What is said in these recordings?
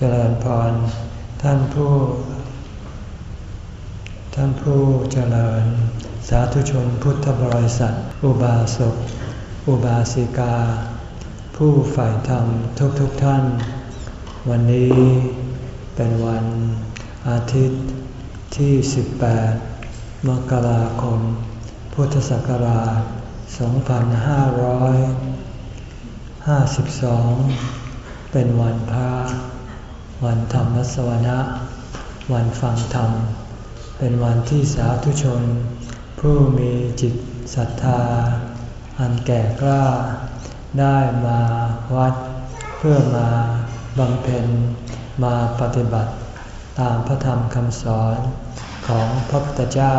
เจริญพร ท่านผู้ ท่านผู้เจริญ สาธุชนพุทธบริษัท อุบาสก อุบาสิกา ผู้ฝ่ายธรรมทุกทุกท่าน วันนี้เป็นวันอาทิตย์ที่ 18 มกราคม พุทธศักราช 2552 เป็นวันพระ วันธรรมสวนะ วันฟังธรรม เป็นวันที่สาธุชน ผู้มีจิตศรัทธา อันแก่กล้า ได้มาวัด เพื่อมาบำเพ็ญมาปฏิบัติ ตามพระธรรมคำสอนของพระพุทธเจ้า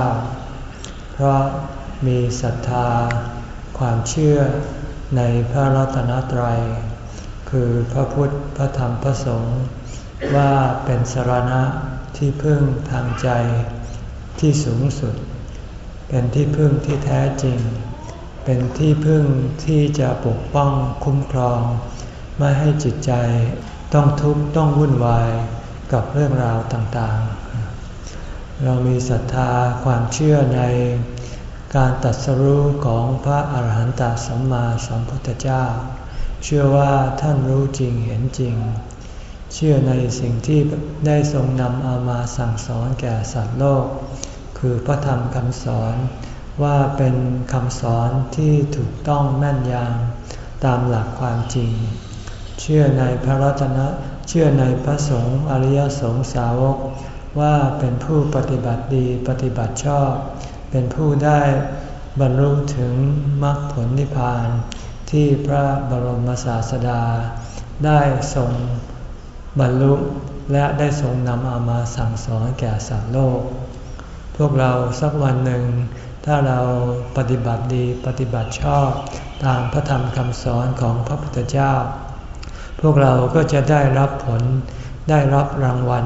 เพราะมีศรัทธา ความเชื่อในพระรัตนตรัย คือพระพุทธพระธรรมพระสงฆ์ ว่าเป็นสรณะที่พึ่งทางใจที่สูงสุด เป็นที่พึ่งที่แท้จริง เป็นที่พึ่งที่จะปกป้องคุ้มครอง ไม่ให้จิตใจต้องทุกข์ต้องวุ่นวายกับเรื่องราวต่างๆ เรามีศรัทธาความเชื่อในการตัดสรู้ของพระอาหารหันตสัมมาสัมพุทธเจ้า เชื่อว่าท่านรู้จริงเห็นจริง เชื่อในสิ่งที่ได้ทรงนำเอามาสั่งสอนแก่สัตว์โลก คือพระธรรมคำสอนว่าเป็นคำสอนที่ถูกต้องแม่นยำตามหลักความจริง เชื่อในพระรัตนะเชื่อในพระสงฆ์อริยสงสาวก ว่าเป็นผู้ปฏิบัติดีปฏิบัติชอบ เป็นผู้ได้บรรลุถึงมรรคผลนิพพานที่พระบรมศาสดาได้ทรง บรรลุและได้ทรงนำเอามาสั่งสอนแก่สัตว์โลก พวกเราสักวันหนึ่ง ถ้าเราปฏิบัติดีปฏิบัติชอบตามพระธรรมคำสอนของพระพุทธเจ้า พวกเราก็จะได้รับผลได้รับรางวัล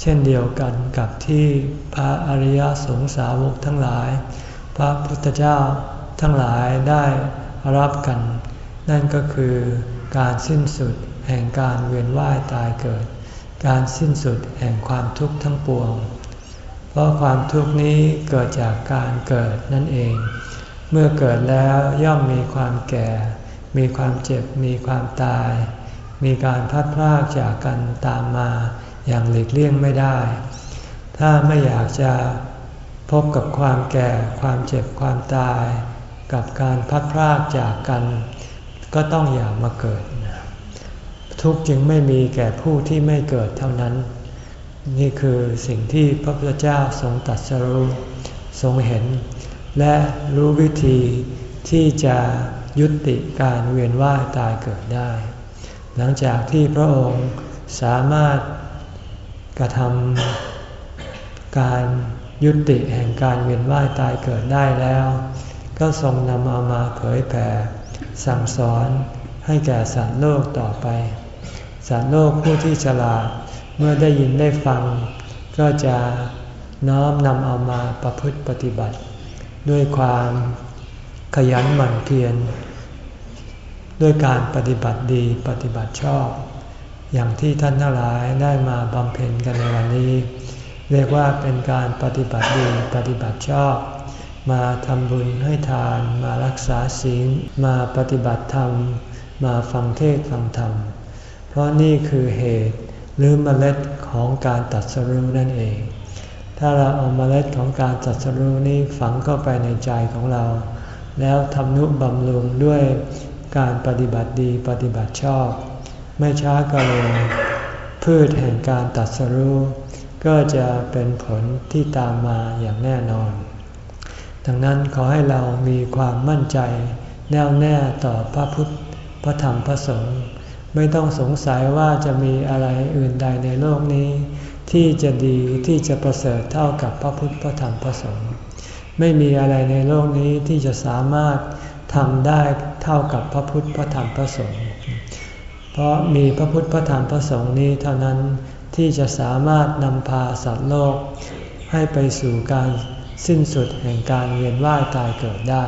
เช่นเดียวกันกับที่พระอริยสงสาวกทั้งหลาย พระพุทธเจ้าทั้งหลายได้รับกัน นั่นก็คือการสิ้นสุด แห่งการเวียนว่ายตายเกิด การสิ้นสุดแห่งความทุกข์ทั้งปวง เพราะความทุกข์นี้เกิดจากการเกิดนั่นเอง เมื่อเกิดแล้วย่อมมีความแก่ มีความเจ็บ มีความตาย มีการพัดพลากจากกันตามมาอย่างหลีกเลี่ยงไม่ได้ ถ้าไม่อยากจะพบกับความแก่ ความเจ็บ ความตาย กับการพัดพลากจากกัน ก็ต้องอย่ามาเกิด ทุกข์จึงไม่มีแก่ผู้ที่ไม่เกิดเท่านั้น นี่คือสิ่งที่พระพุทธเจ้าทรงตัดสรู้ทรงเห็น และรู้วิธีที่จะยุติการเวียนว่ายตายเกิดได้ หลังจากที่พระองค์สามารถกระทำการยุติแห่งการเวียนว่ายตายเกิดได้แล้ว ก็ทรงนำเอามาเผยแผ่สั่งสอนให้แก่สัตว์โลกต่อไป สัตว์โลกผู้ที่ฉลาดเมื่อได้ยินได้ฟัง ก็จะน้อมนำเอามาประพฤติปฏิบัติ ด้วยความขยันหมั่นเพียรด้วยการปฏิบัติดีปฏิบัติชอบ อย่างที่ท่านทั้งหลายได้มาบำเพ็ญกันในวันนี้ เรียกว่าเป็นการปฏิบัติดีปฏิบัติชอบ มาทำบุญให้ทาน มารักษาศีลมาปฏิบัติธรรม มาฟังเทศฟังธรรม ราะนี่คือเหตุหรือเมล็ดของการตัดสรุนั่นเอง ถ้าเราเอาเมล็ดของการตัดสรุนี้ฝังเข้าไปในใจของเรา แล้วทำนุบำรุงด้วยการปฏิบัติดีปฏิบัติชอบ ไม่ช้าก็เร็วพืชแห่งการตัดสรุก็จะเป็นผลที่ตามมาอย่างแน่นอน ดังนั้นขอให้เรามีความมั่นใจแน่วแน่ต่อพระพุทธพระธรรมพระสงฆ์ ไม่ต้องสงสัยว่าจะมีอะไรอื่นใดในโลกนี้ ที่จะดีที่จะประเสริฐเท่ากับพระพุทธพระธรรมพระสงฆ์ไม่มีอะไรในโลกนี้ที่จะสามารถทำได้เท่ากับพระพุทธพระธรรมพระสงฆ์เพราะมีพระพุทธพระธรรมพระสงฆ์นี้เท่านั้นที่จะสามารถนำพาสัตว์โลก ให้ไปสู่การสิ้นสุดแห่งการเวียนว่ายตายเกิดได้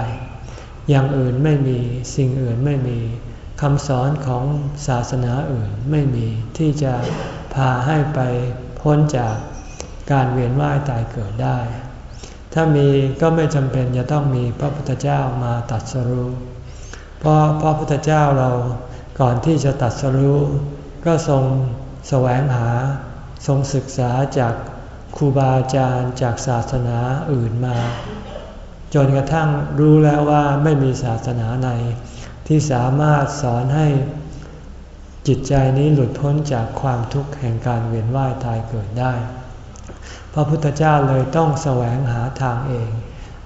อย่างอื่นไม่มีสิ่งอื่นไม่มี คำสอนของศาสนาอื่นไม่มีที่จะพาให้ไปพ้นจากการเวียนว่ายตายเกิดได้ ถ้ามีก็ไม่จำเป็นจะต้องมีพระพุทธเจ้ามาตัดสรู้เพราะพระพุทธเจ้าเราก่อนที่จะตัดสรู้ก็ทรงแสวงหาทรงศึกษาจากครูบาอาจารย์จากศาสนาอื่นมา จนกระทั่งรู้แล้วว่าไม่มีศาสนาไหน ที่สามารถสอนให้จิตใจนี้หลุดพ้นจากความทุกข์แห่งการเวียนว่ายตายเกิดได้ พระพุทธเจ้าเลยต้องแสวงหาทางเอง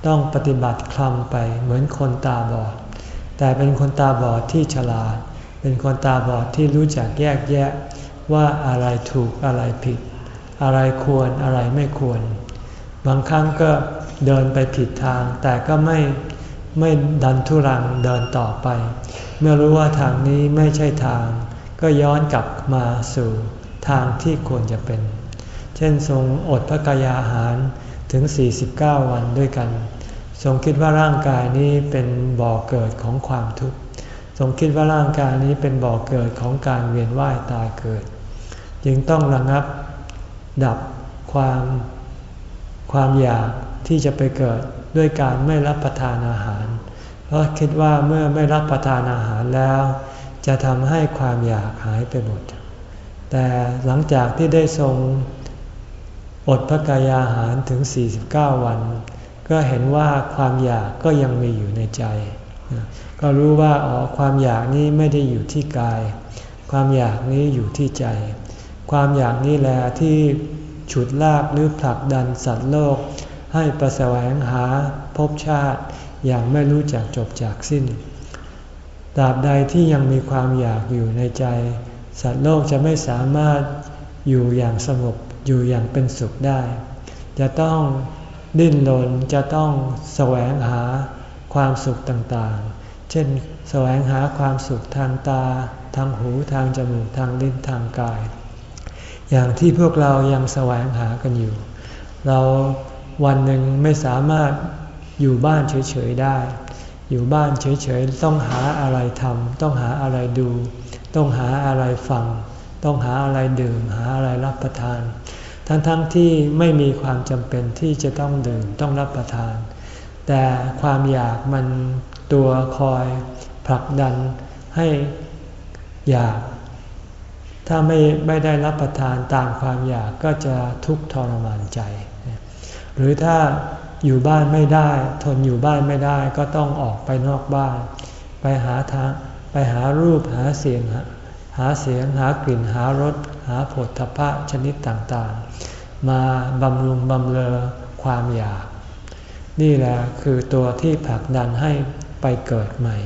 ต้องปฏิบัติคลำไปเหมือนคนตาบอด แต่เป็นคนตาบอดที่ฉลาด เป็นคนตาบอดที่รู้จักแยกแยะว่าอะไรถูกอะไรผิด อะไรควรอะไรไม่ควร บางครั้งก็เดินไปผิดทางแต่ก็ไม่ ไม่ดันทุรังเดินต่อไป เมื่อรู้ว่าทางนี้ไม่ใช่ทาง ก็ย้อนกลับมาสู่ทางที่ควรจะเป็น เช่นทรงอดพระกายอาหารถึง 49 วันด้วยกัน ทรงคิดว่าร่างกายนี้เป็นบ่อเกิดของความทุกข์ ทรงคิดว่าร่างกายนี้เป็นบ่อเกิดของการเวียนว่ายตายเกิด จึงต้องระงับดับความความอยากที่จะไปเกิด ด้วยการไม่รับประทานอาหาร เพราะคิดว่าเมื่อไม่รับประทานอาหารแล้ว จะทำให้ความอยากหายไปหมด แต่หลังจากที่ได้ทรงอดพระกายอาหารถึง 49 วัน ก็เห็นว่าความอยากก็ยังมีอยู่ในใจ ก็รู้ว่าอ๋อความอยากนี้ไม่ได้อยู่ที่กาย ความอยากนี้อยู่ที่ใจ ความอยากนี้แหละที่ฉุดลากหรือผลักดันสัตว์โลก ให้ประแสวงหาภพชาติอย่างไม่รู้จักจบจากสิ้น ตราบใดที่ยังมีความอยากอยู่ในใจ สัตว์โลกจะไม่สามารถอยู่อย่างสงบอยู่อย่างเป็นสุขได้ จะต้องดิ้นรนจะต้องแสวงหาความสุขต่างๆ เช่น แสวงหาความสุขทางตา ทางหูทางจมูกทางลิ้นทางกาย อย่างที่พวกเรายังแสวงหากันอยู่ เรา วันหนึ่งไม่สามารถอยู่บ้านเฉยๆได้ อยู่บ้านเฉยๆต้องหาอะไรทำต้องหาอะไรดู ต้องหาอะไรฟัง ต้องหาอะไรดื่ม หาอะไรรับประทาน ทั้งๆทที่ไม่มีความจำเป็นที่จะต้องดื่มต้องรับประทาน แต่ความอยากมันตัวคอยผลักดันให้อยาก ถ้าไม่ไม่ได้รับประทานตามความอยากก็จะทุกข์ทรมานใจ หรือถ้าอยู่บ้านไม่ได้ ทนอยู่บ้านไม่ได้ก็ต้องออกไปนอกบ้าน ไปหาทางไปหารูปหาเสียง หาเสียงหากลิ่นหารสหาผลทพะชนิดต่างๆ มาบำรุงบำเรอความอยาก นี่แหละคือตัวที่ผลักดันให้ไปเกิดใหม่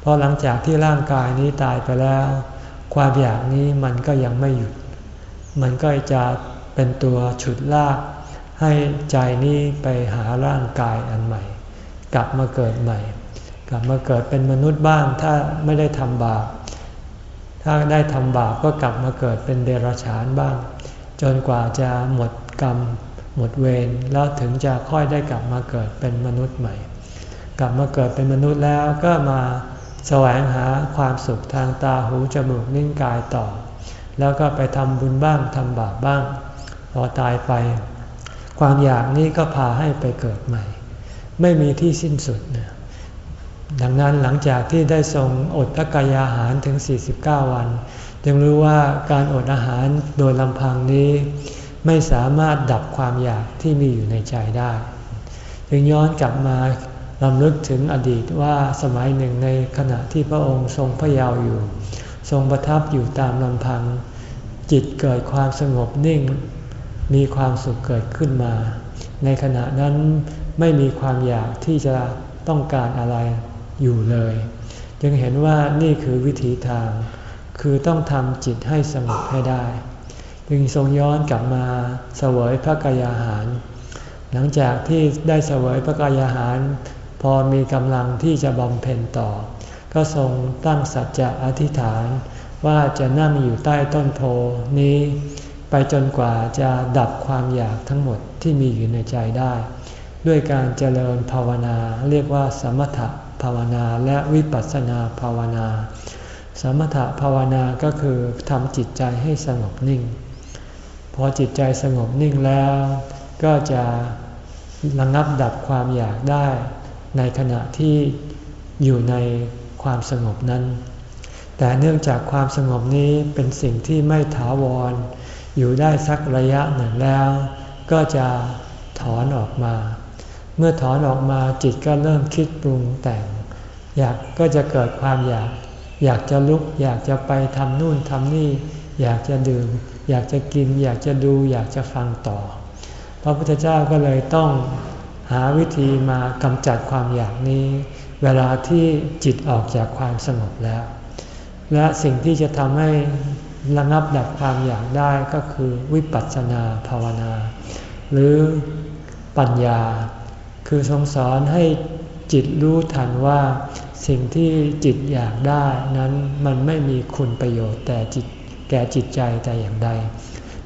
เพราะหลังจากที่ร่างกายนี้ตายไปแล้ว ความอยากนี้มันก็ยังไม่หยุด มันก็จะเป็นตัวฉุดลาก ให้ใจนี้ไปหาร่างกายอันใหม่ กลับมาเกิดใหม่ กลับมาเกิดเป็นมนุษย์บ้างถ้าไม่ได้ทำบาปถ้าได้ทำบาปก็กลับมาเกิดเป็นเดรัจฉานบ้าง จนกว่าจะหมดกรรมหมดเวรแล้วถึงจะค่อยได้กลับมาเกิดเป็นมนุษย์ใหม่ กลับมาเกิดเป็นมนุษย์แล้วก็มาแสวงหาความสุขทางตาหูจมูกนิ้วกายต่อ แล้วก็ไปทำบุญบ้างทำบาปบ้าง พอตายไป ความอยากนี้ก็พาให้ไปเกิดใหม่ ไม่มีที่สิ้นสุดนะดังนั้นหลังจากที่ได้ทรงอดพระกายอาหารถึง 49 วัน จึงรู้ว่าการอดอาหารโดยลำพังนี้ ไม่สามารถดับความอยากที่มีอยู่ในใจได้ จึงย้อนกลับมาลำลึกถึงอดีตว่าสมัยหนึ่งในขณะที่พระองค์ทรงพระเยาว์อยู่ ทรงประทับอยู่ตามลำพัง จิตเกิดความสงบนิ่ง มีความสุขเกิดขึ้นมา ในขณะนั้นไม่มีความอยากที่จะต้องการอะไรอยู่เลย จึงเห็นว่านี่คือวิถีทาง คือต้องทำจิตให้สงบให้ได้ จึงทรงย้อนกลับมาเสวยพระกายาหาร หลังจากที่ได้เสวยพระกายาหาร พอมีกำลังที่จะบำเพ็ญต่อ ก็ทรงตั้งสัจจะอธิษฐานว่าจะนั่งอยู่ใต้ต้นโพนี้ ไปจนกว่าจะดับความอยากทั้งหมดที่มีอยู่ในใจได้ ด้วยการเจริญภาวนาเรียกว่าสมถภาวนาและวิปัสสนาภาวนา สมถภาวนาก็คือทำจิตใจให้สงบนิ่ง พอจิตใจสงบนิ่งแล้ว ก็จะระงับดับความอยากได้ ในขณะที่อยู่ในความสงบนั้น แต่เนื่องจากความสงบนี้เป็นสิ่งที่ไม่ถาวร อยู่ได้สักระยะหนึ่งแล้ว ก็จะถอนออกมา เมื่อถอนออกมาจิตก็เริ่มคิดปรุงแต่ง อยากก็จะเกิดความอยาก อยากจะลุก อยากจะไปทำนู่นทำนี่ อยากจะดื่ม อยากจะกิน อยากจะดู อยากจะฟังต่อ พระพุทธเจ้าก็เลยต้องหาวิธีมากำจัดความอยากนี้ เวลาที่จิตออกจากความสงบแล้ว และสิ่งที่จะทำให้ ระงับดับความอยากได้ก็คือวิปัสสนาภาวนา หรือปัญญา คือทรงสอนให้จิตรู้ทันว่าสิ่งที่จิตอยากได้นั้นมันไม่มีคุณประโยชน์แต่จิตแก่จิตใจแต่อย่างใด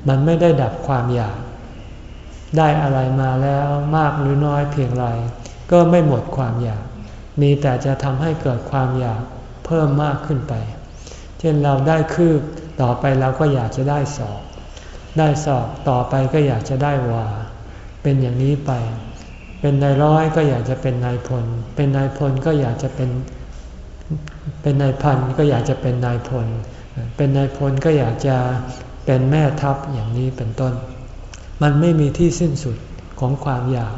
มันไม่ได้ดับความอยาก ได้อะไรมาแล้วมากหรือน้อยเพียงไรก็ไม่หมดความอยาก มีแต่จะทำให้เกิดความอยากเพิ่มมากขึ้นไป เช่นเราได้คืบ ต่อไปเราก็อยากจะได้สอบ ได้สอบต่อไปก็อยากจะได้วา เป็นอย่างนี้ไป เป็นนายร้อยก็อยากจะเป็นนายพล เป็นนายพลก็อยากจะเป็น เป็นนายพันก็อยากจะเป็นนายพล เป็นนายพลก็อยากจะเป็นแม่ทัพอย่างนี้เป็นต้น มันไม่มีที่สิ้นสุดของความอยาก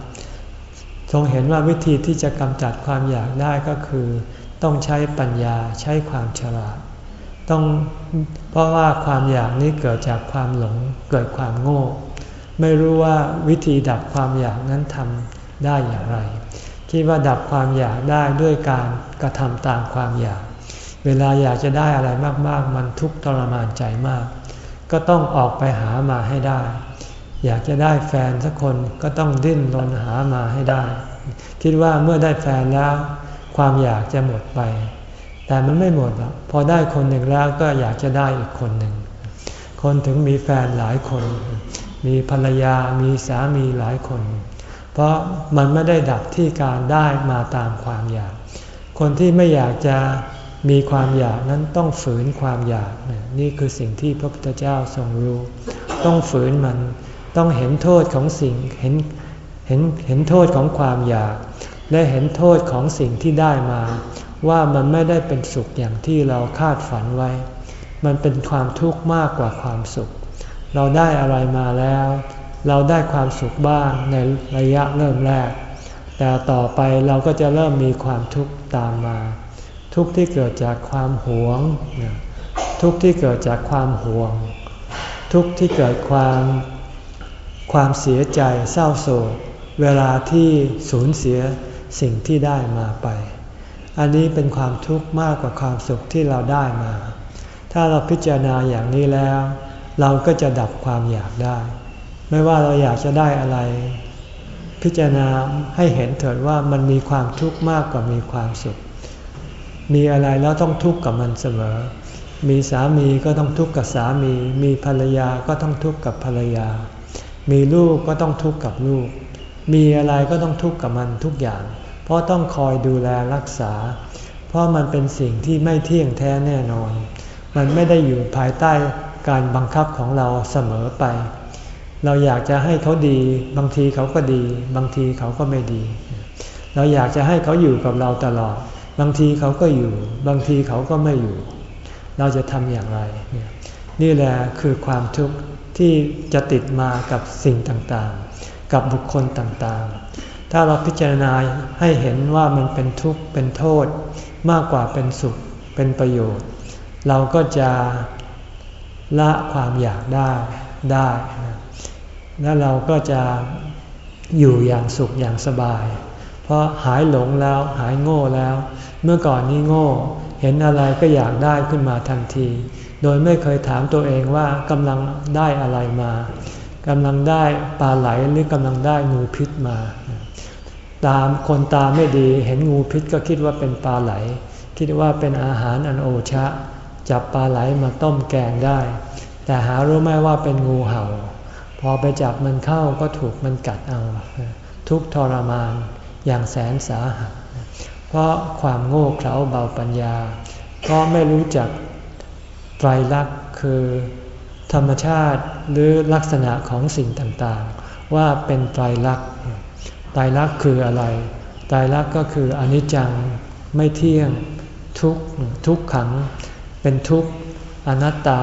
ทรงเห็นว่าวิธีที่จะกำจัดความอยากได้ก็คือ ต้องใช้ปัญญาใช้ความฉลาด ต้องเพราะว่าความอยากนี้เกิดจากความหลงเกิดความโง่ ไม่รู้ว่าวิธีดับความอยากนั้นทำได้อย่างไร คิดว่าดับความอยากได้ด้วยการกระทำตามความอยาก เวลาอยากจะได้อะไรมากๆ มันทุกข์ทรมานใจมาก ก็ต้องออกไปหามาให้ได้ อยากจะได้แฟนสักคนก็ต้องดิ้นรนหามาให้ได้ คิดว่าเมื่อได้แฟนแล้ว ความอยากจะหมดไป แต่มันไม่หมดหรอกพอได้คนหนึ่งแล้วก็อยากจะได้อีกคนหนึ่ง คนถึงมีแฟนหลายคน มีภรรยามีสามีหลายคน เพราะมันไม่ได้ดับที่การได้มาตามความอยาก คนที่ไม่อยากจะมีความอยากนั้นต้องฝืนความอยากนี่คือสิ่งที่พระพุทธเจ้าทรงรู้ ต้องฝืนมันต้องเห็นโทษของสิ่งเห็นเห็นเห็นโทษของความอยาก และเห็นโทษของสิ่งที่ได้มา ว่ามันไม่ได้เป็นสุขอย่างที่เราคาดฝันไว้ มันเป็นความทุกข์มากกว่าความสุข เราได้อะไรมาแล้ว เราได้ความสุขบ้างในระยะเริ่มแรก แต่ต่อไปเราก็จะเริ่มมีความทุกข์ตามมา ทุกข์ที่เกิดจากความหวง ทุกข์ที่เกิดจากความหวง ทุกข์ที่เกิดความความเสียใจเศร้าโศกเวลาที่สูญเสียสิ่งที่ได้มาไป อันนี้เป็นความทุกข์มากกว่าความสุขที่เราได้มา ถ้าเราพิจารณาอย่างนี้แล้ว เราก็จะดับความอยากได้ ไม่ว่าเราอยากจะได้อะไร พิจารณาให้เห็นเถิดว่ามันมีความทุกข์มากกว่ามีความสุข มีอะไรแล้วต้องทุกข์กับมันเสมอ มีสามีก็ต้องทุกข์กับสามี มีภรรยาก็ต้องทุกข์กับภรรยา มีลูกก็ต้องทุกข์กับลูก มีอะไรก็ต้องทุกข์กับมันทุกอย่าง เพราะต้องคอยดูแลรักษา เพราะมันเป็นสิ่งที่ไม่เที่ยงแท้แน่นอน มันไม่ได้อยู่ภายใต้การบังคับของเราเสมอไป เราอยากจะให้เขาดี บางทีเขาก็ดี บางทีเขาก็ไม่ดี เราอยากจะให้เขาอยู่กับเราตลอด บางทีเขาก็อยู่ บางทีเขาก็ไม่อยู่ เราจะทำอย่างไร นี่แหละคือความทุกข์ที่จะติดมากับสิ่งต่างๆ กับบุคคลต่างๆ ถ้าเราพิจารณาให้เห็นว่ามันเป็นทุกข์เป็นโทษ มากกว่าเป็นสุขเป็นประโยชน์ เราก็จะละความอยากได้ได้ แล้วเราก็จะอยู่อย่างสุขอย่างสบาย เพราะหายหลงแล้วหายโง่แล้ว เมื่อก่อนนี้โง่ เห็นอะไรก็อยากได้ขึ้นมาทันที โดยไม่เคยถามตัวเองว่ากำลังได้อะไรมากำลังได้ปลาไหลหรือกำลังได้งูพิษมา ตามคนตาไม่ดีเห็นงูพิษก็คิดว่าเป็นปลาไหล คิดว่าเป็นอาหารอันโอชะ จับปลาไหลมาต้มแกงได้ แต่หารู้ไหมว่าเป็นงูเห่า พอไปจับมันเข้าก็ถูกมันกัดเอาทุกทรมานอย่างแสนสาหัส เพราะความโง่เขลาเบาปัญญา เพราะไม่รู้จักไตรลักษณ์คือธรรมชาติหรือลักษณะของสิ่งต่างๆ ว่าเป็นไตรลักษณ์ ไตรลักคืออะไรไตรลักก็คืออนิจจัง ไม่เที่ยง ทุกทุกขัง เป็นทุกอนัตตา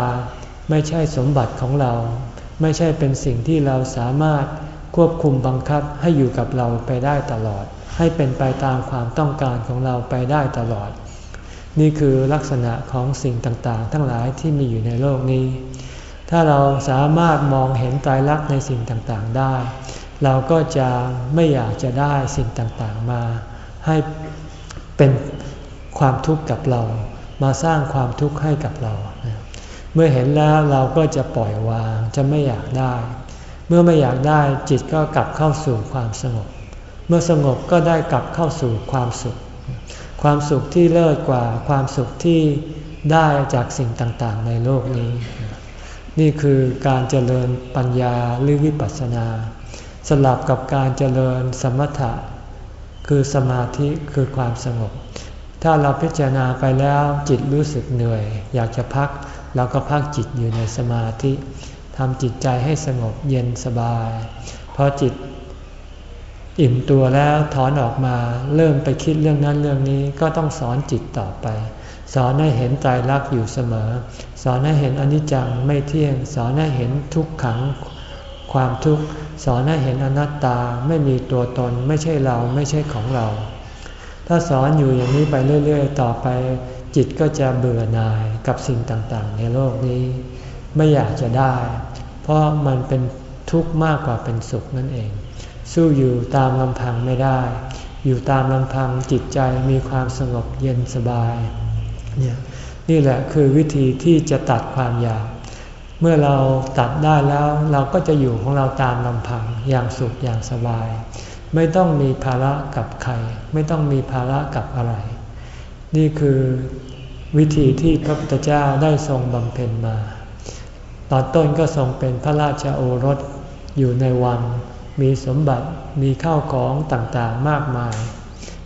ไม่ใช่สมบัติของเรา ไม่ใช่เป็นสิ่งที่เราสามารถควบคุมบังคับให้อยู่กับเราไปได้ตลอด ให้เป็นไปตามความต้องการของเราไปได้ตลอด นี่คือลักษณะของสิ่งต่างๆ ทั้งหลายที่มีอยู่ในโลกนี้ ถ้าเราสามารถมองเห็นตายรักในสิ่งต่างๆได้ เราก็จะไม่อยากจะได้สิ่งต่างๆมา ให้เป็นความทุกข์กับเรา มาสร้างความทุกข์ให้กับเรา เมื่อเห็นแล้วเราก็จะปล่อยวางจะไม่อยากได้ เมื่อไม่อยากได้จิตก็กลับเข้าสู่ความสงบ เมื่อสงบก็ได้กลับเข้าสู่ความสุข ความสุขที่เลิศกว่าความสุขที่ได้จากสิ่งต่างๆ ในโลกนี้ นี่คือการเจริญปัญญาหรือวิปัสสนา สลับกับการเจริญสมถะ คือสมาธิคือความสงบ ถ้าเราพิจารณาไปแล้วจิตรู้สึกเหนื่อย อยากจะพักเราก็พักจิตอยู่ในสมาธิทำจิตใจให้สงบเย็นสบายพอจิตอิ่มตัวแล้วถอนออกมาเริ่มไปคิดเรื่องนั้นเรื่องนี้ก็ต้องสอนจิตต่อไป สอนให้เห็นใจรักอยู่เสมอ สอนให้เห็นอนิจจังไม่เที่ยง สอนให้เห็นทุกขัง ความทุกข์ สอนให้เห็นอนัตตาไม่มีตัวตนไม่ใช่เราไม่ใช่ของเรา ถ้าสอนอยู่อย่างนี้ไปเรื่อย ๆ ต่อไป จิตก็จะเบื่อหน่ายกับสิ่งต่างๆ ในโลกนี้ ไม่อยากจะได้ เพราะมันเป็นทุกข์มากกว่าเป็นสุขนั่นเอง สู้อยู่ตามลำพังไม่ได้ อยู่ตามลำพังจิตใจมีความสงบเย็นสบายเนี่ยนี่แหละคือวิธีที่จะตัดความอยาก เมื่อเราตัดได้แล้วเราก็จะอยู่ของเราตามลำพังอย่างสุขอย่างสบาย ไม่ต้องมีภาระกับใคร ไม่ต้องมีภาระกับอะไร นี่คือวิธีที่พระพุทธเจ้าได้ทรงบำเพ็ญมา ตอนต้นก็ทรงเป็นพระราชโอรสอยู่ในวัง มีสมบัติมีข้าวของต่างๆมากมาย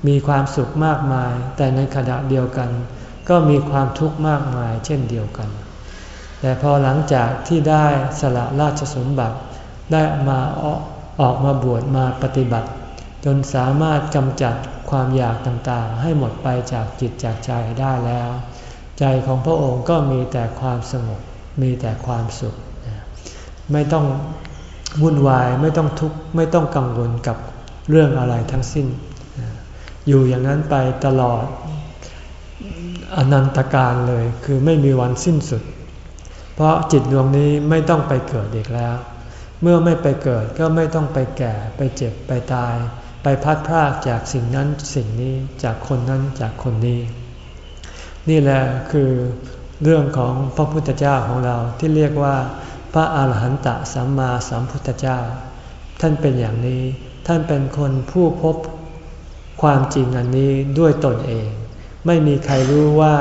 มีความสุขมากมาย แต่ในขณะเดียวกัน ก็มีความทุกข์มากมายเช่นเดียวกัน แต่พอหลังจากที่ได้สละราชสมบัติ ได้มาออกมาบวชมาปฏิบัติ จนสามารถกำจัดความอยากต่างๆ ให้หมดไปจากจิตจากใจได้แล้ว ใจของพระองค์ก็มีแต่ความสงบมีแต่ความสุข ไม่ต้องวุ่นวายไม่ต้องทุกข์ไม่ต้องกังวลกับเรื่องอะไรทั้งสิ้น อยู่อย่างนั้นไปตลอดอนันตการเลยคือไม่มีวันสิ้นสุด เพราะจิตดวงนี้ไม่ต้องไปเกิดอีกแล้ว เมื่อไม่ไปเกิดก็ไม่ต้องไปแก่ไปเจ็บไปตาย ไปพัดพรากจากสิ่งนั้นสิ่งนี้จากคนนั้นจากคนนี้ นี่แหละคือเรื่องของพระพุทธเจ้าของเราที่เรียกว่า พระอาหารหันตสัมมาสัมพุทธเจ้า ท่านเป็นอย่างนี้ท่านเป็นคนผู้พบความจริงอันนี้ด้วยตนเอง ไม่มีใครรู้ว่า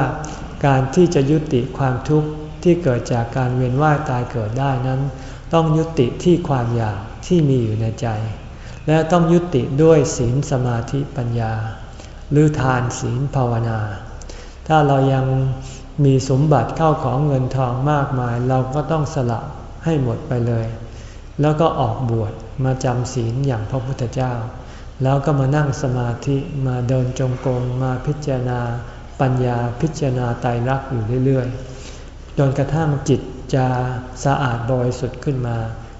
การที่จะยุติความทุกข์ ที่เกิดจากการเวียนว่ายตายเกิดได้นั้น ต้องยุติที่ความอยากที่มีอยู่ในใจ และต้องยุติด้วยศีลสมาธิปัญญา หรือทานศีลภาวนา ถ้าเรายังมีสมบัติเข้าของเงินทองมากมาย เราก็ต้องสละให้หมดไปเลย แล้วก็ออกบวชมาจำศีลอย่างพระพุทธเจ้า แล้วก็มานั่งสมาธิมาเดินจงกรมมาพิจารณาปัญญาพิจารณาไตรลักษณ์อยู่เรื่อยๆ จนกระทั่งจิตจะสะอาดบริสุทธิ์ขึ้นมา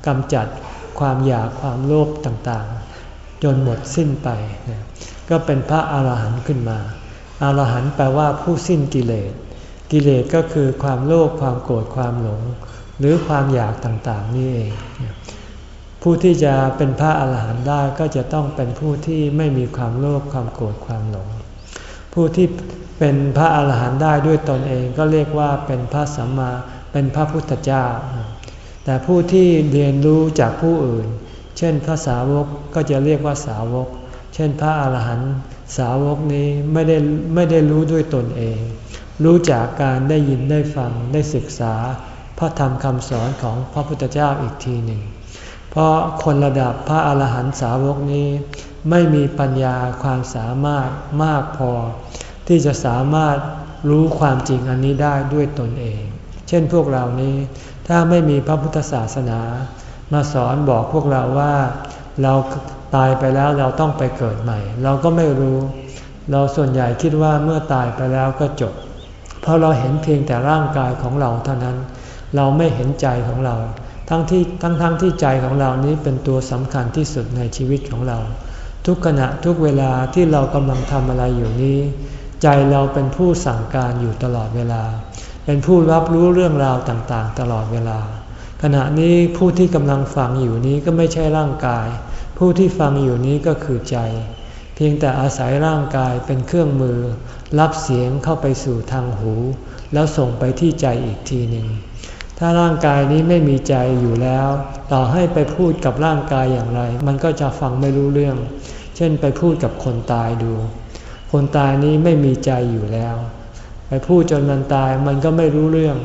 กำจัดความอยากความโลภต่างๆ จนหมดสิ้นไป ก็เป็นพระอาหารหันต์ขึ้นมา อาหารหันต์แปลว่าผู้สิ้นกิเลส กิเลสก็คือความโลภความโกรธความหลง หรือความอยากต่างๆ นี่เอง ผู้ที่จะเป็นพระอาหารหันต์ได้ก็จะต้องเป็นผู้ที่ไม่มีความโลภความโกรธความหลง ผู้ที่เป็นพระอาหารหันต์ได้ด้วยตนเองก็เรียกว่าเป็นพระสัมมาเป็นพระพุทธเจ้า แต่ผู้ที่เรียนรู้จากผู้อื่น เช่นพระสาวกก็จะเรียกว่าสาวก เช่นพระอาหารหันต์สาวกนี้ไม่ได้ไม่ได้รู้ด้วยตนเอง รู้จากการได้ยินได้ฟังได้ศึกษา พระธรรมคำสอนของพระพุทธเจ้าอีกทีหนึ่ง เพราะคนระดับพระอาหารหันต์สาวกนี้ ไม่มีปัญญาความสามารถมากพอ ที่จะสามารถรู้ความจริงอันนี้ได้ด้วยตนเอง เช่นพวกเรานี้ ถ้าไม่มีพระพุทธศาสนา มาสอนบอกพวกเราว่า เราตายไปแล้วเราต้องไปเกิดใหม่ เราก็ไม่รู้ เราส่วนใหญ่คิดว่าเมื่อตายไปแล้วก็จบ เพราะเราเห็นเพียงแต่ร่างกายของเราเท่านั้น เราไม่เห็นใจของเรา ทั้งที่ทั้งทั้งที่ใจของเรานี้เป็นตัวสำคัญที่สุดในชีวิตของเรา ทุกขณะทุกเวลาที่เรากำลังทำอะไรอยู่นี้ ใจเราเป็นผู้สั่งการอยู่ตลอดเวลา เป็นผู้รับรู้เรื่องราวต่างๆ ตลอดเวลา ขณะนี้ผู้ที่กำลังฟังอยู่นี้ก็ไม่ใช่ร่างกาย ผู้ที่ฟังอยู่นี้ก็คือใจ เพียงแต่อาศัยร่างกายเป็นเครื่องมือ รับเสียงเข้าไปสู่ทางหู แล้วส่งไปที่ใจอีกทีหนึ่งถ้าร่างกายนี้ไม่มีใจอยู่แล้ว ต่อให้ไปพูดกับร่างกายอย่างไร มันก็จะฟังไม่รู้เรื่อง เช่นไปพูดกับคนตายดู คนตายนี้ไม่มีใจอยู่แล้ว ไปพูดจนมันตายมันก็ไม่รู้เรื่อง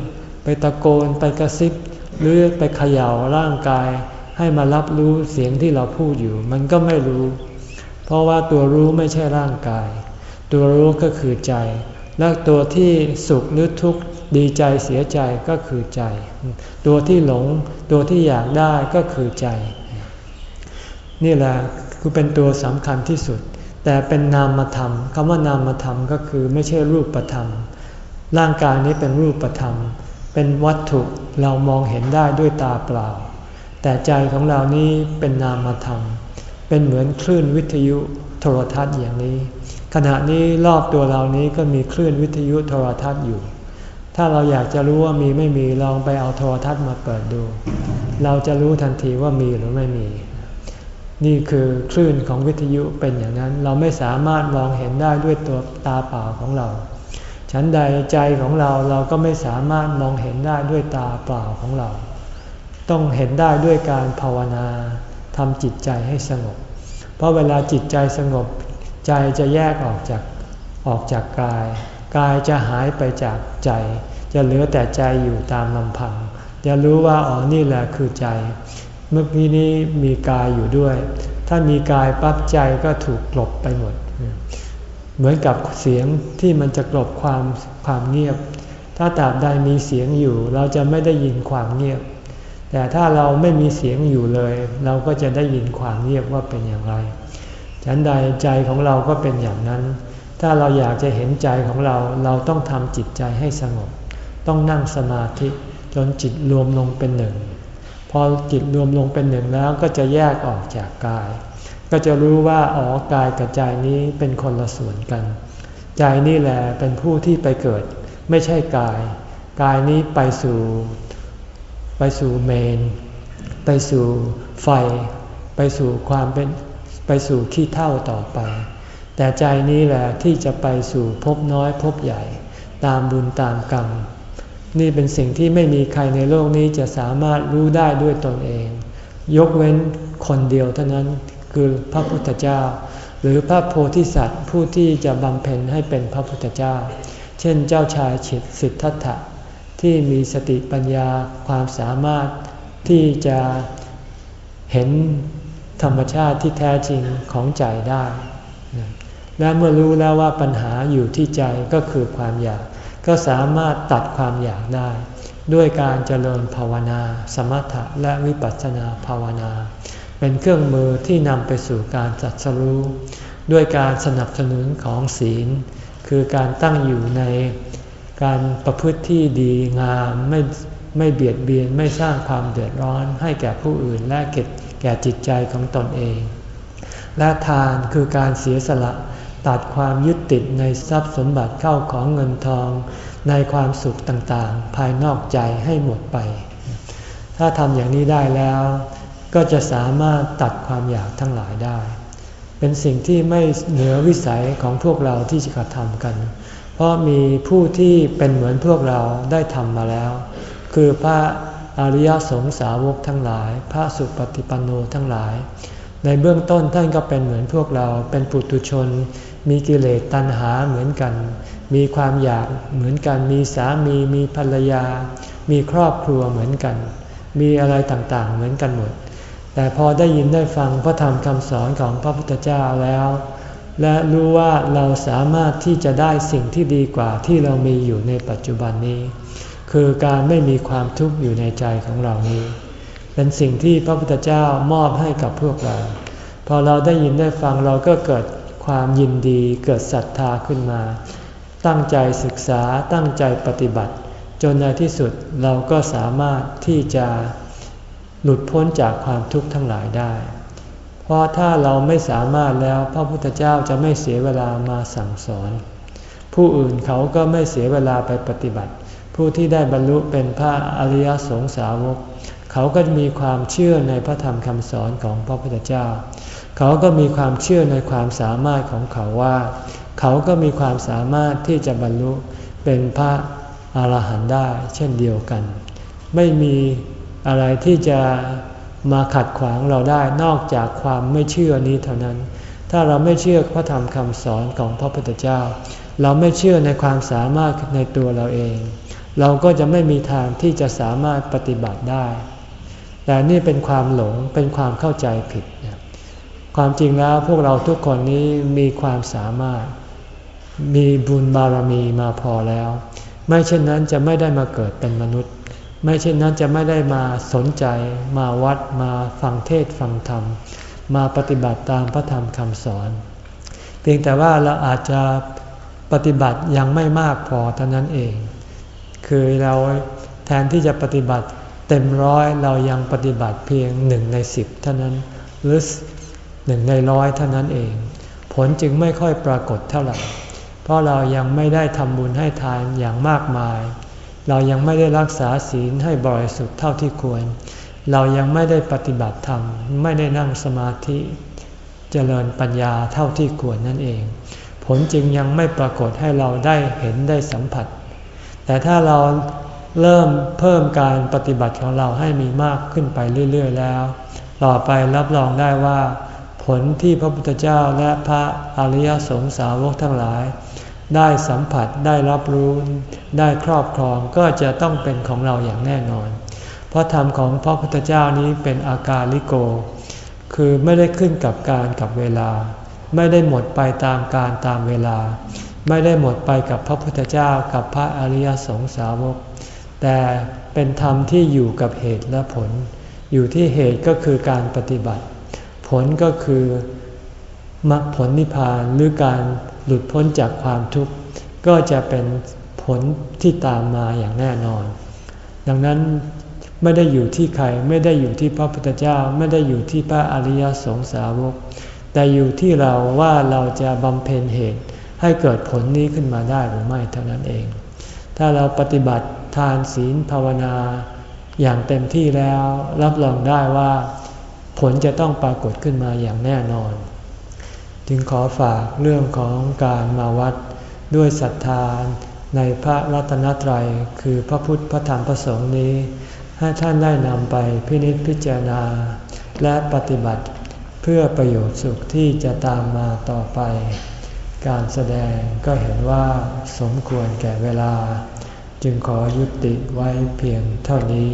ไปตะโกนไปกระซิบ หรือไปเขย่าร่างกาย ให้มารับรู้เสียงที่เราพูดอยู่ มันก็ไม่รู้ เพราะว่าตัวรู้ไม่ใช่ร่างกาย ตัวรู้ก็คือใจ และตัวที่สุขหรือทุกข์ดีใจเสียใจก็คือใจ ตัวที่หลงตัวที่อยากได้ก็คือใจ นี่แหละ คือเป็นตัวสำคัญที่สุด แต่เป็นนามธรรมคำว่านามธรรมก็คือไม่ใช่รูปธรรม ร่างกายนี้เป็นรูปธรรม เป็นวัตถุเรามองเห็นได้ด้วยตาเปล่า แต่ใจของเรานี้เป็นนามธรรม เป็นเหมือนคลื่นวิทยุโทรทัศน์อย่างนี้ ขณะนี้รอบตัวเรานี้ก็มีคลื่นวิทยุโทรทัศน์อยู่ ถ้าเราอยากจะรู้ว่ามีไม่มีลองไปเอาโทรทัศน์มาเปิดดู เราจะรู้ทันทีว่ามีหรือไม่มี นี่คือคลื่นของวิทยุเป็นอย่างนั้น เราไม่สามารถมองเห็นได้ด้วยตัวตาเปล่าของเรา ฉันใดใจของเราเราก็ไม่สามารถมองเห็นได้ด้วยตาเปล่าของเรา ต้องเห็นได้ด้วยการภาวนาทำจิตใจให้สงบ เพราะเวลาจิตใจสงบ ใจจะแยกออกจากออกจากกาย กายจะหายไปจากใจ จะเหลือแต่ใจอยู่ตามลำพัง จะรู้ว่าอ๋อนี่แหละคือใจ เมื่อกี้นี้มีกายอยู่ด้วย ถ้ามีกายปั๊บใจก็ถูกกลบไปหมด เหมือนกับเสียงที่มันจะกลบความความเงียบ ถ้าตราบใดมีเสียงอยู่ เราจะไม่ได้ยินความเงียบ แต่ถ้าเราไม่มีเสียงอยู่เลย เราก็จะได้ยินความเงียบว่าเป็นอย่างไรฉันใดใจของเราก็เป็นอย่างนั้น ถ้าเราอยากจะเห็นใจของเรา เราต้องทำจิตใจให้สงบ ต้องนั่งสมาธิจนจิตรวมลงเป็นหนึ่ง พอจิตรวมลงเป็นหนึ่งแล้วก็จะแยกออกจากกาย ก็จะรู้ว่าอ๋อกายกับใจนี้เป็นคนละส่วนกัน ใจนี่แหละเป็นผู้ที่ไปเกิด ไม่ใช่กาย กายนี้ไปสู่ ไปสู่เมน ไปสู่ไฟ ไปสู่ความเป็นไปสู่ขี้เท่าต่อไป แต่ใจนี้แหละที่จะไปสู่พบน้อยพบใหญ่ ตามบุญตามกรรม นี่เป็นสิ่งที่ไม่มีใครในโลกนี้จะสามารถรู้ได้ด้วยตนเอง ยกเว้นคนเดียวเท่านั้นคือพระพุทธเจ้า หรือพระโพธิสัตว์ผู้ที่จะบำเพ็ญให้เป็นพระพุทธเจ้า เช่นเจ้าชายฉิดสิทธัตถะที่มีสติปัญญาความสามารถที่จะเห็นธรรมชาติที่แท้จริงของใจได้ และเมื่อรู้แล้วว่าปัญหาอยู่ที่ใจก็คือความอยาก ก็สามารถตัดความอยากได้ ด้วยการเจริญภาวนา สมถะและวิปัสสนาภาวนา เป็นเครื่องมือที่นำไปสู่การจัดสรู้ด้วยการสนับสนุนของศีล คือการตั้งอยู่ในการประพฤติที่ดีงามไม่ไม่เบียดเบียนไม่สร้างความเดือดร้อนให้แก่ผู้อื่นและเก็บแก่จิตใจของตนเอง และทานคือการเสียสละ ตัดความยึดติดในทรัพย์สมบัติเข้าของเงินทอง ในความสุขต่างๆ ภายนอกใจให้หมดไป ถ้าทำอย่างนี้ได้แล้ว ก็จะสามารถตัดความอยากทั้งหลายได้ เป็นสิ่งที่ไม่เหนือวิสัยของพวกเราที่จะกระทำกัน เพราะมีผู้ที่เป็นเหมือนพวกเราได้ทำมาแล้ว คือพระอริยสงสาวกทั้งหลาย พระสุปฏิปันโนทั้งหลายในเบื้องต้นท่านก็เป็นเหมือนพวกเราเป็นปุถุชน มีกิเลสตัณหาเหมือนกัน มีความอยากเหมือนกัน มีสามี มีภรรยา มีครอบครัวเหมือนกัน มีอะไรต่างๆเหมือนกันหมด แต่พอได้ยินได้ฟังพระธรรมคำสอนของพระพุทธเจ้าแล้ว และรู้ว่าเราสามารถที่จะได้สิ่งที่ดีกว่าที่เรามีอยู่ในปัจจุบันนี้ คือการไม่มีความทุกข์อยู่ในใจของเรานี้ เป็นสิ่งที่พระพุทธเจ้ามอบให้กับพวกเรา พอเราได้ยินได้ฟังเราก็เกิด ความยินดีเกิดศรัทธาขึ้นมา ตั้งใจศึกษาตั้งใจปฏิบัติ จนในที่สุดเราก็สามารถที่จะหลุดพ้นจากความทุกข์ทั้งหลายได้ เพราะถ้าเราไม่สามารถแล้วพระพุทธเจ้าจะไม่เสียเวลามาสั่งสอน ผู้อื่นเขาก็ไม่เสียเวลาไปปฏิบัติ ผู้ที่ได้บรรลุเป็นพระอริยสงสาวก เขาก็มีความเชื่อในพระธรรมคำสอนของพระพุทธเจ้า เขาก็มีความเชื่อในความสามารถของเขาว่า เขาก็มีความสามารถที่จะบรรลุเป็นพระอรหันต์ได้เช่นเดียวกัน ไม่มีอะไรที่จะมาขัดขวางเราได้นอกจากความไม่เชื่อนี้เท่านั้น ถ้าเราไม่เชื่อพระธรรมคำสอนของพระพุทธเจ้า เราไม่เชื่อในความสามารถในตัวเราเอง เราก็จะไม่มีทางที่จะสามารถปฏิบัติได้ แต่นี่เป็นความหลงเป็นความเข้าใจผิด ความจริงแล้วพวกเราทุกคนนี้มีความสามารถ มีบุญบารมีมาพอแล้ว ไม่เช่นนั้นจะไม่ได้มาเกิดเป็นมนุษย์ ไม่เช่นนั้นจะไม่ได้มาสนใจมาวัดมาฟังเทศฟังธรรม มาปฏิบัติตามพระธรรมคำสอน เพียงแต่ว่าเราอาจจะปฏิบัติยังไม่มากพอเท่านั้นเอง คือเราแทนที่จะปฏิบัติเต็มร้อยเรายังปฏิบัติเพียงหนึ่งในสิบเท่านั้นหรือ หนึ่งในร้อยเท่านั้นเอง ผลจึงไม่ค่อยปรากฏเท่าไหร่ เพราะเรายังไม่ได้ทำบุญให้ทานอย่างมากมาย เรายังไม่ได้รักษาศีลให้บริสุทธิ์เท่าที่ควร เรายังไม่ได้ปฏิบัติธรรม ไม่ได้นั่งสมาธิเจริญปัญญาเท่าที่ควรนั่นเอง ผลจึงยังไม่ปรากฏให้เราได้เห็นได้สัมผัส แต่ถ้าเราเริ่มเพิ่มการปฏิบัติของเราให้มีมากขึ้นไปเรื่อย ๆ แล้ว ต่อไปรับรองได้ว่า ผลที่พระพุทธเจ้าและพระอริยสงสาวกทั้งหลาย ได้สัมผัสได้รับรู้ ได้ครอบครองก็จะต้องเป็นของเราอย่างแน่นอน เพราะธรรมของพระพุทธเจ้านี้เป็นอาการลิโก คือไม่ได้ขึ้นกับการกับเวลา ไม่ได้หมดไปตามการตามเวลา ไม่ได้หมดไปกับพระพุทธเจ้ากับพระอริยสงสาวก แต่เป็นธรรมที่อยู่กับเหตุและผล อยู่ที่เหตุก็คือการปฏิบัติ ผลก็คือมรรคผลนิพพานหรือการหลุดพ้นจากความทุกข์ก็จะเป็นผลที่ตามมาอย่างแน่นอน ดังนั้นไม่ได้อยู่ที่ใครไม่ได้อยู่ที่พระพุทธเจ้าไม่ได้อยู่ที่พระอริยสงสาวก แต่อยู่ที่เราว่าเราจะบำเพ็ญเหตุให้เกิดผลนี้ขึ้นมาได้หรือไม่เท่านั้นเอง ถ้าเราปฏิบัติทานศีลภาวนา อย่างเต็มที่แล้วรับรองได้ว่า ผลจะต้องปรากฏขึ้นมาอย่างแน่นอน จึงขอฝากเรื่องของการมาวัดด้วยศรัทธาในพระรัตนตรัยคือพระพุทธพระธรรมพระสงฆ์นี้ ให้ท่านได้นำไปพินิจพิจารณา และปฏิบัติเพื่อประโยชน์สุขที่จะตามมาต่อไป การแสดงก็เห็นว่าสมควรแก่เวลา จึงขอยุติไว้เพียงเท่านี้